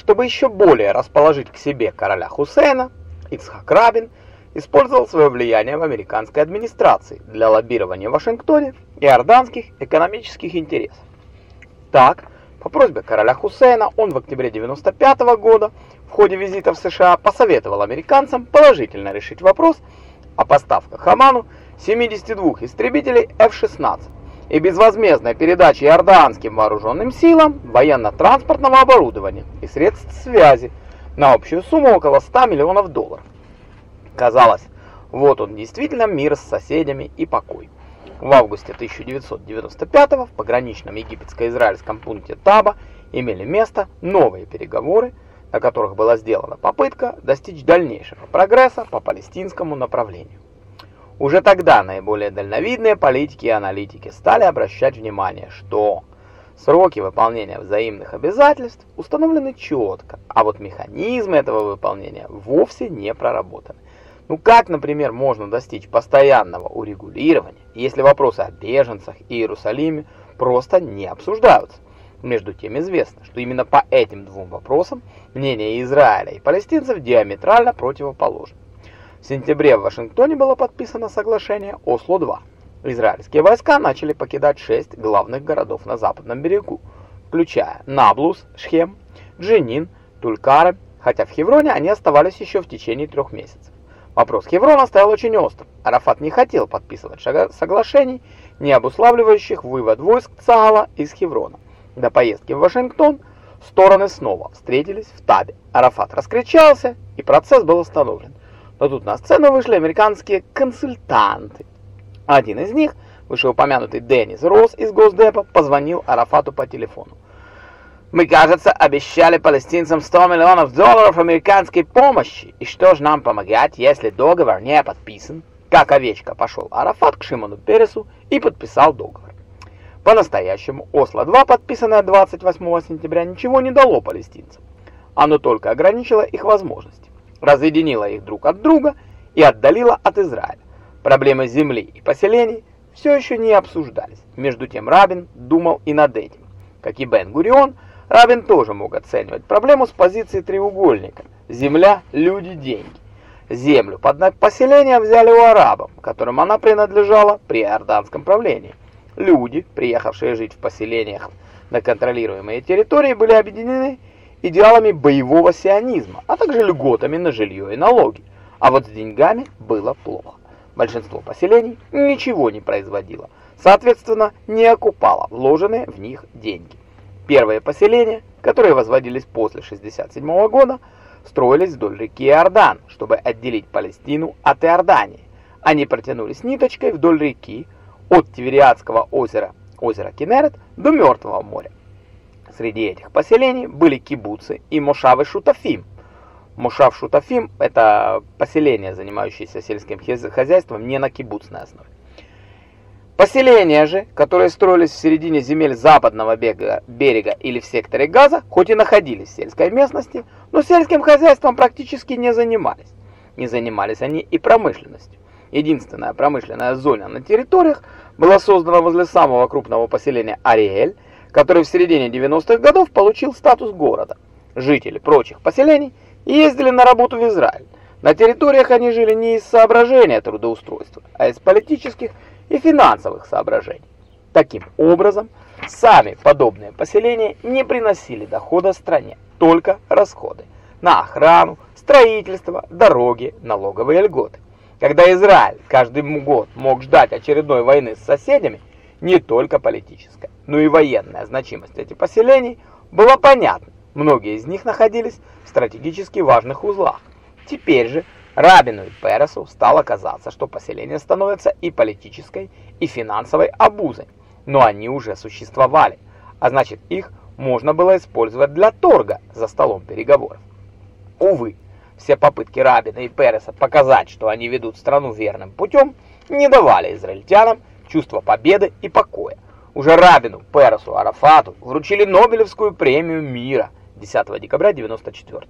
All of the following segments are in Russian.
Чтобы еще более расположить к себе короля Хусейна, Ицхак Рабин использовал свое влияние в американской администрации для лоббирования в Вашингтоне иорданских экономических интересов. Так, по просьбе короля Хусейна он в октябре 95 года в ходе визита в США посоветовал американцам положительно решить вопрос о поставках Хаману 72 истребителей F-16 и безвозмездной передаче иорданским вооруженным силам военно-транспортного оборудования и средств связи на общую сумму около 100 миллионов долларов. Казалось, вот он действительно мир с соседями и покой. В августе 1995 в пограничном египетско-израильском пункте Таба имели место новые переговоры, на которых была сделана попытка достичь дальнейшего прогресса по палестинскому направлению. Уже тогда наиболее дальновидные политики и аналитики стали обращать внимание, что сроки выполнения взаимных обязательств установлены четко, а вот механизмы этого выполнения вовсе не проработаны. Ну как, например, можно достичь постоянного урегулирования, если вопросы о беженцах и Иерусалиме просто не обсуждаются? Между тем известно, что именно по этим двум вопросам мнения Израиля и палестинцев диаметрально противоположны. В сентябре в Вашингтоне было подписано соглашение Осло-2. Израильские войска начали покидать шесть главных городов на западном берегу, включая Наблус, Шхем, Дженин, Тулькары, хотя в Хевроне они оставались еще в течение трех месяцев. Вопрос Хеврона стоял очень острым. Арафат не хотел подписывать соглашений, не обуславливающих вывод войск Цагала из Хеврона. До поездки в Вашингтон стороны снова встретились в Табе. Арафат раскричался, и процесс был остановлен. Но тут на сцену вышли американские консультанты. Один из них, вышеупомянутый Деннис Росс из Госдепа, позвонил Арафату по телефону. «Мы, кажется, обещали палестинцам 100 миллионов долларов американской помощи. И что же нам помогать, если договор не подписан?» Как овечка пошел Арафат к Шимону Пересу и подписал договор. По-настоящему Осло-2, подписанное 28 сентября, ничего не дало палестинцам. Оно только ограничило их возможности разъединила их друг от друга и отдалила от Израиля. Проблемы земли и поселений все еще не обсуждались. Между тем Рабин думал и над этим. Как и Бен-Гурион, Рабин тоже мог оценивать проблему с позиции треугольника. Земля, люди, деньги. Землю под поселение взяли у арабов, которым она принадлежала при иорданском правлении. Люди, приехавшие жить в поселениях на контролируемые территории, были объединены идеалами боевого сионизма, а также льготами на жилье и налоги. А вот с деньгами было плохо. Большинство поселений ничего не производило, соответственно, не окупало вложенные в них деньги. Первые поселения, которые возводились после 67 года, строились вдоль реки Иордан, чтобы отделить Палестину от Иордании. Они протянулись ниточкой вдоль реки от Тивериадского озера, озера Кенерет, до Мертвого моря. Среди этих поселений были кибуцы и мошавы Шутафим. Мошав Шутафим – это поселение, занимающееся сельским хозяйством не на кибуцной основе. Поселения же, которые строились в середине земель западного берега, или в секторе Газа, хоть и находились в сельской местности, но сельским хозяйством практически не занимались. Не занимались они и промышленностью. Единственная промышленная зона на территориях была создана возле самого крупного поселения Ариэль – который в середине 90-х годов получил статус города. Жители прочих поселений ездили на работу в Израиль. На территориях они жили не из соображения трудоустройства, а из политических и финансовых соображений. Таким образом, сами подобные поселения не приносили дохода стране, только расходы на охрану, строительство, дороги, налоговые льготы. Когда Израиль каждый год мог ждать очередной войны с соседями, не только политическая, но и военная значимость этих поселений была понятна. Многие из них находились в стратегически важных узлах. Теперь же Рабину и Пересу стало казаться, что поселения становятся и политической, и финансовой обузой. Но они уже существовали, а значит их можно было использовать для торга за столом переговоров. Увы, все попытки Рабина и Переса показать, что они ведут страну верным путем, не давали израильтянам чувство победы и покоя. Уже Рабину, Пересу, Арафату вручили Нобелевскую премию мира 10 декабря 94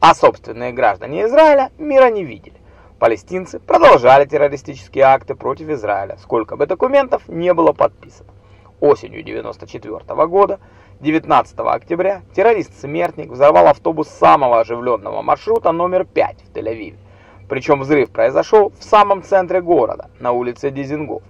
а собственные граждане Израиля мира не видели. Палестинцы продолжали террористические акты против Израиля, сколько бы документов не было подписано. Осенью 94 года 19 октября террорист-смертник взорвал автобус самого оживленного маршрута номер 5 в Тель-Авиве. Причем взрыв произошел в самом центре города, на улице Дизингов.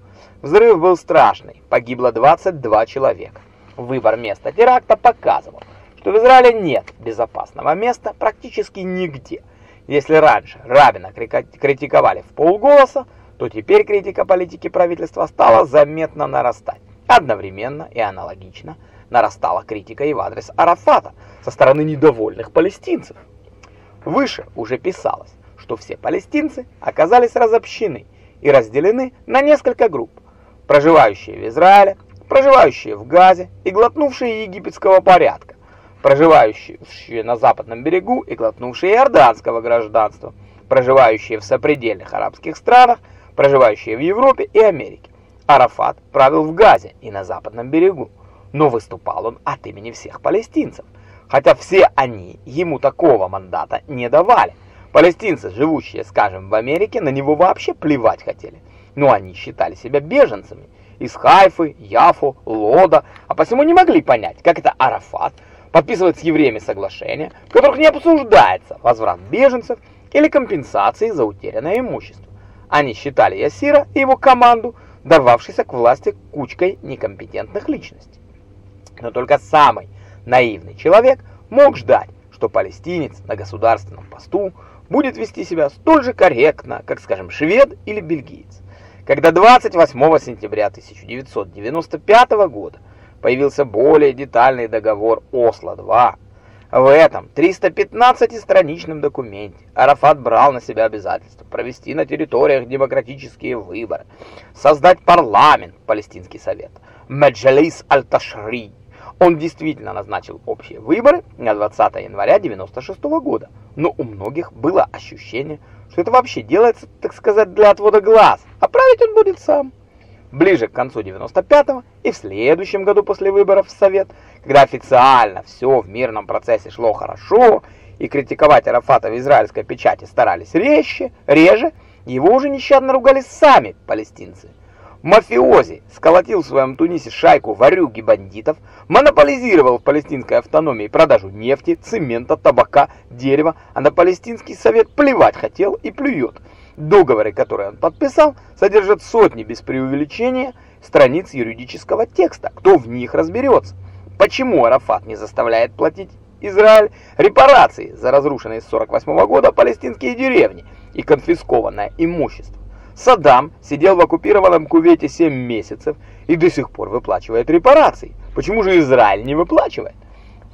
Взрыв был страшный, погибло 22 человека. Выбор места теракта показывал, что в Израиле нет безопасного места практически нигде. Если раньше Рабина критиковали в полголоса, то теперь критика политики правительства стала заметно нарастать. Одновременно и аналогично нарастала критика и в адрес Арафата со стороны недовольных палестинцев. Выше уже писалось, что все палестинцы оказались разобщены и разделены на несколько групп, проживающие в Израиле, проживающие в Газе и глотнувшие египетского порядка, проживающие на западном берегу и глотнувшие иорданского гражданства, проживающие в сопредельных арабских странах, проживающие в Европе и Америке. Арафат правил в Газе и на западном берегу, но выступал он от имени всех палестинцев, хотя все они ему такого мандата не давали. Палестинцы, живущие, скажем, в Америке, на него вообще плевать хотели, но они считали себя беженцами из Хайфы, Яфу, Лода, а посему не могли понять, как это Арафат подписывает с евреями соглашения, в которых не обсуждается возврат беженцев или компенсации за утерянное имущество. Они считали Ясира и его команду, дорвавшейся к власти кучкой некомпетентных личностей. Но только самый наивный человек мог ждать, что палестинец на государственном посту будет вести себя столь же корректно, как, скажем, швед или бельгиец. Когда 28 сентября 1995 года появился более детальный договор Осло-2, в этом 315-страничном документе Арафат брал на себя обязательство провести на территориях демократические выборы, создать парламент, палестинский совет, Меджалис аль-Ташри. Он действительно назначил общие выборы на 20 января 1996 года, но у многих было ощущение, что это вообще делается, так сказать, для отвода глаз, а править он будет сам. Ближе к концу 95-го и в следующем году после выборов в Совет, когда официально все в мирном процессе шло хорошо, и критиковать Арафата в израильской печати старались резче, реже, его уже нещадно ругали сами палестинцы. Мафиози сколотил в своем Тунисе шайку ворюги бандитов, монополизировал в палестинской автономии продажу нефти, цемента, табака, дерева, а на палестинский совет плевать хотел и плюет. Договоры, которые он подписал, содержат сотни без преувеличения страниц юридического текста. Кто в них разберется? Почему Арафат не заставляет платить Израиль репарации за разрушенные с 48 года палестинские деревни и конфискованное имущество? Саддам сидел в оккупированном Кувейте 7 месяцев и до сих пор выплачивает репарации. Почему же Израиль не выплачивает?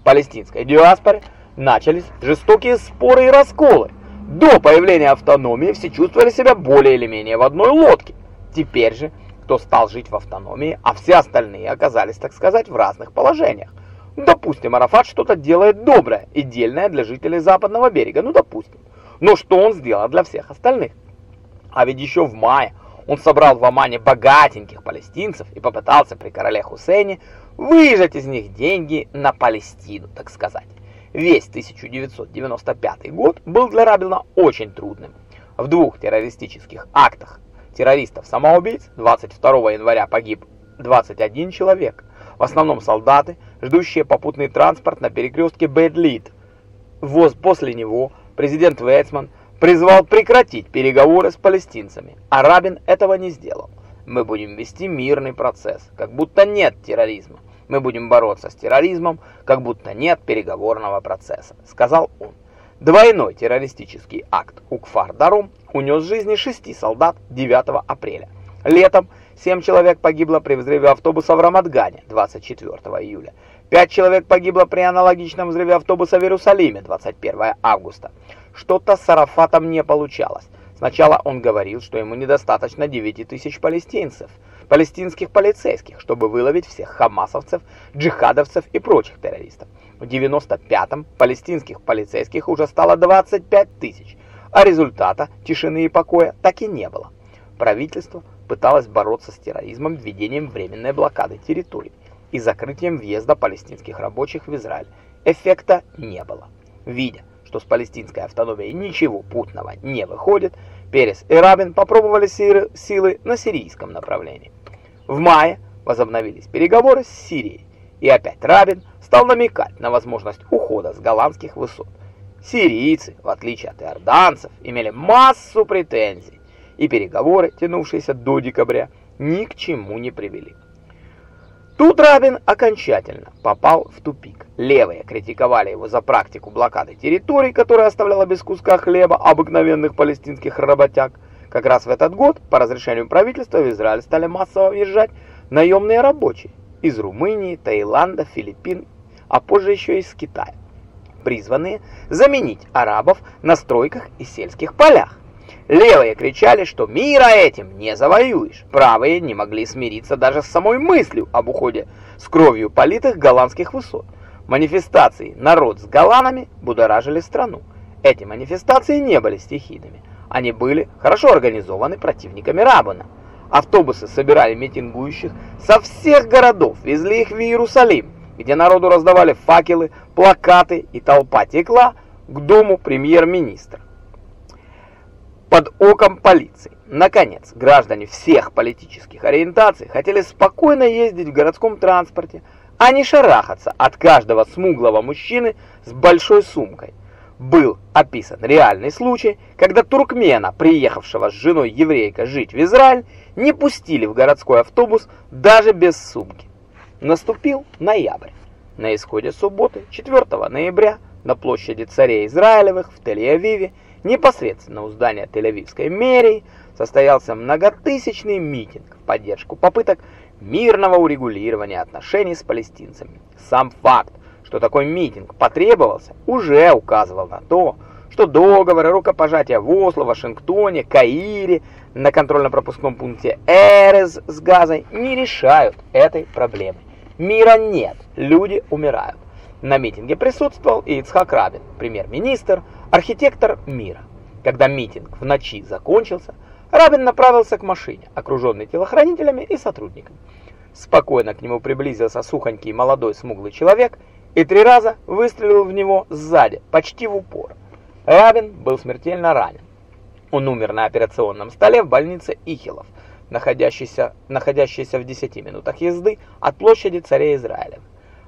В палестинской диаспоре начались жестокие споры и расколы. До появления автономии все чувствовали себя более или менее в одной лодке. Теперь же, кто стал жить в автономии, а все остальные оказались, так сказать, в разных положениях. Допустим, Арафат что-то делает доброе и дельное для жителей западного берега, ну допустим. Но что он сделал для всех остальных? А ведь еще в мае он собрал в Омане богатеньких палестинцев и попытался при короле Хусейне выжать из них деньги на Палестину, так сказать. Весь 1995 год был для Рабина очень трудным. В двух террористических актах террористов-самоубийц 22 января погиб 21 человек, в основном солдаты, ждущие попутный транспорт на перекрестке Бэдлит. После него президент Вейцман призвал прекратить переговоры с палестинцами, а Рабин этого не сделал. Мы будем вести мирный процесс, как будто нет терроризма. Мы будем бороться с терроризмом, как будто нет переговорного процесса, сказал он. Двойной террористический акт Укфар-Дарум унес жизни шести солдат 9 апреля. Летом семь человек погибло при взрыве автобуса в Рамадгане 24 июля. Пять человек погибло при аналогичном взрыве автобуса в Иерусалиме 21 августа. Что-то с Арафатом не получалось. Сначала он говорил, что ему недостаточно 9 тысяч палестинцев, палестинских полицейских, чтобы выловить всех хамасовцев, джихадовцев и прочих террористов. В 95-м палестинских полицейских уже стало 25 тысяч, а результата тишины и покоя так и не было. Правительство пыталось бороться с терроризмом введением временной блокады территорий и закрытием въезда палестинских рабочих в Израиль. Эффекта не было. Видя, что с палестинской автономией ничего путного не выходит, Перес и Рабин попробовали силы на сирийском направлении. В мае возобновились переговоры с Сирией, и опять Рабин стал намекать на возможность ухода с голландских высот. Сирийцы, в отличие от иорданцев, имели массу претензий, и переговоры, тянувшиеся до декабря, ни к чему не привели. Тут Рабин окончательно попал в тупик. Левые критиковали его за практику блокады территорий, которая оставляла без куска хлеба обыкновенных палестинских работяг. Как раз в этот год по разрешению правительства в Израиль стали массово въезжать наемные рабочие из Румынии, Таиланда, Филиппин, а позже еще из Китая, призванные заменить арабов на стройках и сельских полях. Левые кричали, что мира этим не завоюешь. Правые не могли смириться даже с самой мыслью об уходе с кровью политых голландских высот. Манифестации «Народ с голландами» будоражили страну. Эти манифестации не были стихийными. Они были хорошо организованы противниками Рабана. Автобусы собирали митингующих со всех городов, везли их в Иерусалим, где народу раздавали факелы, плакаты и толпа текла к дому премьер-министра под оком полиции. Наконец, граждане всех политических ориентаций хотели спокойно ездить в городском транспорте, а не шарахаться от каждого смуглого мужчины с большой сумкой. Был описан реальный случай, когда туркмена, приехавшего с женой еврейка жить в Израиль, не пустили в городской автобус даже без сумки. Наступил ноябрь. На исходе субботы, 4 ноября, на площади царей Израилевых в Тель-Авиве Непосредственно у здания Тель-Авивской мэрии состоялся многотысячный митинг в поддержку попыток мирного урегулирования отношений с палестинцами. Сам факт, что такой митинг потребовался, уже указывал на то, что договоры рукопожатия в Осло, Вашингтоне, Каире, на контрольно-пропускном пункте Эрез с Газой не решают этой проблемы. Мира нет, люди умирают. На митинге присутствовал Ицхак Рабин, премьер-министр, архитектор мира. Когда митинг в ночи закончился, Рабин направился к машине, окруженной телохранителями и сотрудниками. Спокойно к нему приблизился сухонький молодой смуглый человек и три раза выстрелил в него сзади, почти в упор. Рабин был смертельно ранен. Он умер на операционном столе в больнице Ихилов, находящейся, находящейся в 10 минутах езды от площади царя Израиля.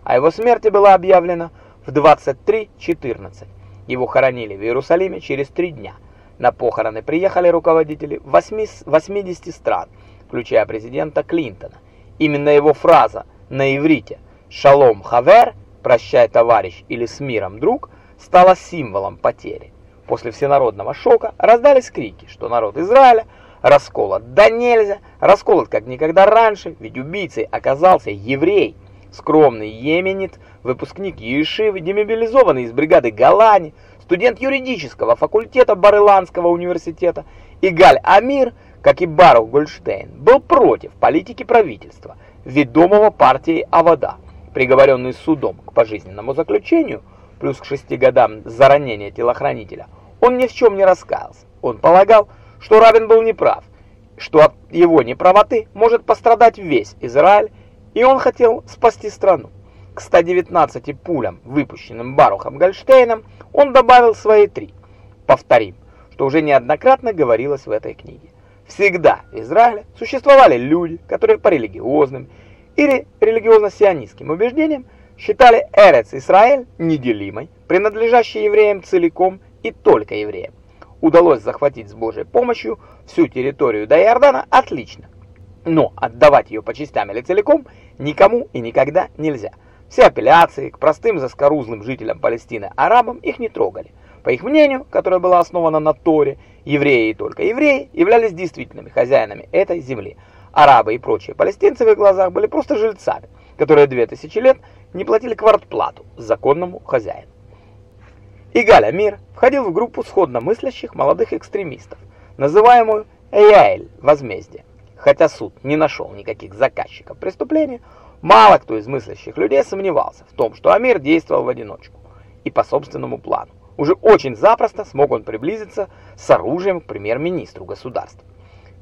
О его смерти было объявлено в 23.14. Его хоронили в Иерусалиме через три дня. На похороны приехали руководители 80 стран, включая президента Клинтона. Именно его фраза на иврите «Шалом хавер» «Прощай, товарищ» или «С миром, друг» стала символом потери. После всенародного шока раздались крики, что народ Израиля расколот да нельзя, расколот как никогда раньше, ведь убийцей оказался еврей – скромный йеменит, выпускник Ешивы, демобилизованный из бригады Галани, студент юридического факультета Барыланского университета, Игаль Амир, как и Барух Гольштейн, был против политики правительства, ведомого партией Авода, приговоренный судом к пожизненному заключению, плюс к шести годам за ранение телохранителя, он ни в чем не раскаялся. Он полагал, что Рабин был неправ, что от его неправоты может пострадать весь Израиль, и он хотел спасти страну. К 119 пулям, выпущенным Барухом Гольштейном, он добавил свои три. Повторим, что уже неоднократно говорилось в этой книге. Всегда в Израиле существовали люди, которые по религиозным или религиозно-сионистским убеждениям считали Эрец Израиль неделимой, принадлежащей евреям целиком и только евреям. Удалось захватить с Божьей помощью всю территорию до Иордана отлично, но отдавать ее по частям или целиком никому и никогда нельзя. Все апелляции к простым заскорузлым жителям Палестины арабам их не трогали. По их мнению, которое было основано на Торе, евреи и только евреи являлись действительными хозяинами этой земли. Арабы и прочие палестинцы в их глазах были просто жильцами, которые две тысячи лет не платили квартплату законному хозяину. Игаль Амир входил в группу сходно мыслящих молодых экстремистов, называемую Эяэль – возмездие. Хотя суд не нашел никаких заказчиков преступления, мало кто из мыслящих людей сомневался в том, что Амир действовал в одиночку и по собственному плану. Уже очень запросто смог он приблизиться с оружием к премьер-министру государства.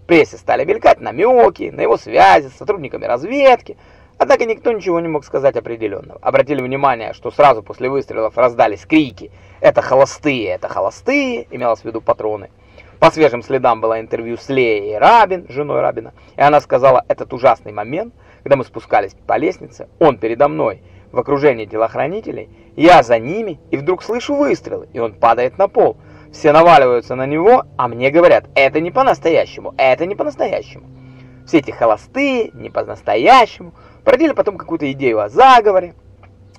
В прессе стали мелькать намеки на его связи с сотрудниками разведки, однако никто ничего не мог сказать определенного. Обратили внимание, что сразу после выстрелов раздались крики «Это холостые, это холостые!» имелось в виду патроны. По свежим следам было интервью с Леей Рабин, женой Рабина, и она сказала, этот ужасный момент, когда мы спускались по лестнице, он передо мной в окружении телохранителей, я за ними, и вдруг слышу выстрелы, и он падает на пол. Все наваливаются на него, а мне говорят, это не по-настоящему, это не по-настоящему. Все эти холостые, не по-настоящему, породили потом какую-то идею о заговоре,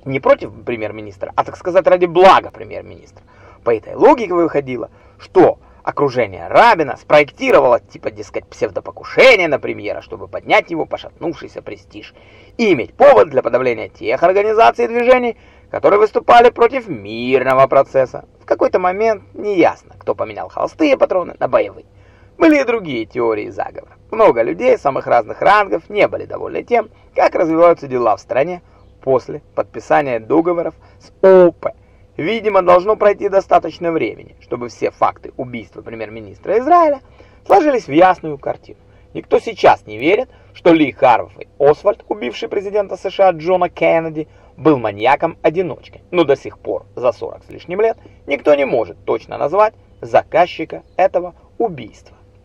не против премьер-министра, а, так сказать, ради блага премьер-министра. По этой логике выходило, что окружение Рабина спроектировало, типа, дескать, псевдопокушение на премьера, чтобы поднять его пошатнувшийся престиж и иметь повод для подавления тех организаций и движений, которые выступали против мирного процесса. В какой-то момент неясно, кто поменял холстые патроны на боевые. Были и другие теории заговора. Много людей самых разных рангов не были довольны тем, как развиваются дела в стране после подписания договоров с ОП. Видимо, должно пройти достаточно времени, чтобы все факты убийства премьер-министра Израиля сложились в ясную картину. Никто сейчас не верит, что Ли Харвей Освальд, убивший президента США Джона Кеннеди, был маньяком-одиночкой. Но до сих пор, за 40 с лишним лет, никто не может точно назвать заказчика этого убийства.